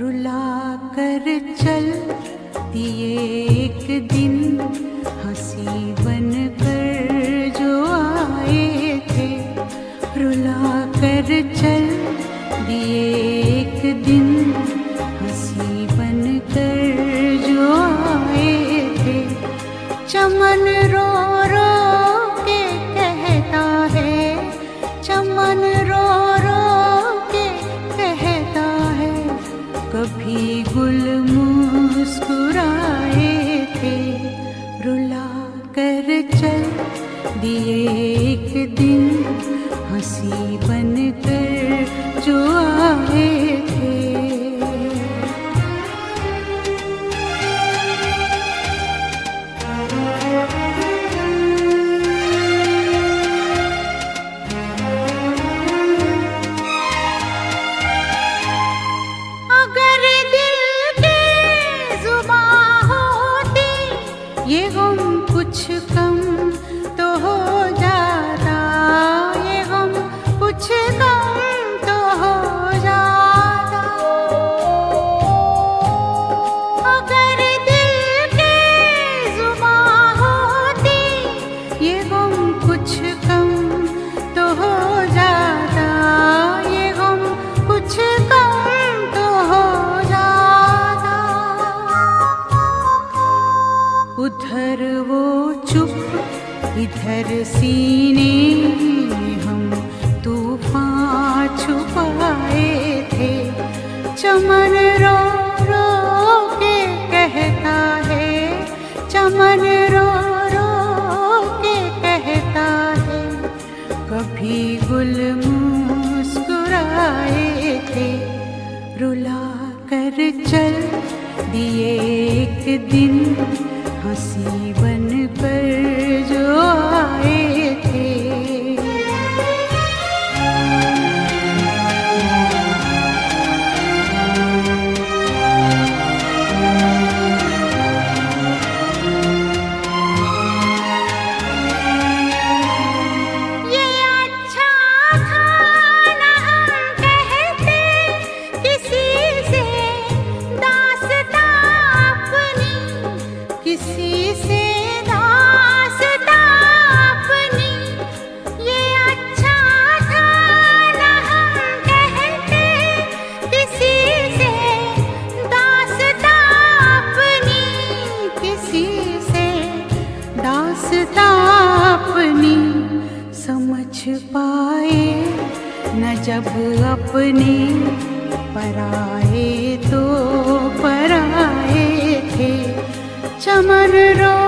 रुला कर चल दिए एक दिन हंसी बन कर जो आए थे। रुला कर चल दिए एक दिन हंसी बन कर जो आए थे। चमन रो रो कभी गुल मुस्कुराए थे रुला कर चल दिए एक दिन हँसी कुछ कम उधर वो चुप, इधर सीने हम तूफ़ान छुपाए थे। चमन रो रो के कहता है, चमन रो रो के कहता है। कभी गुल मुस्कुराए थे, रुला कर चल दिए एक दिन। हँसी बन जब अपने। पराए तो पराए थे। चमन रो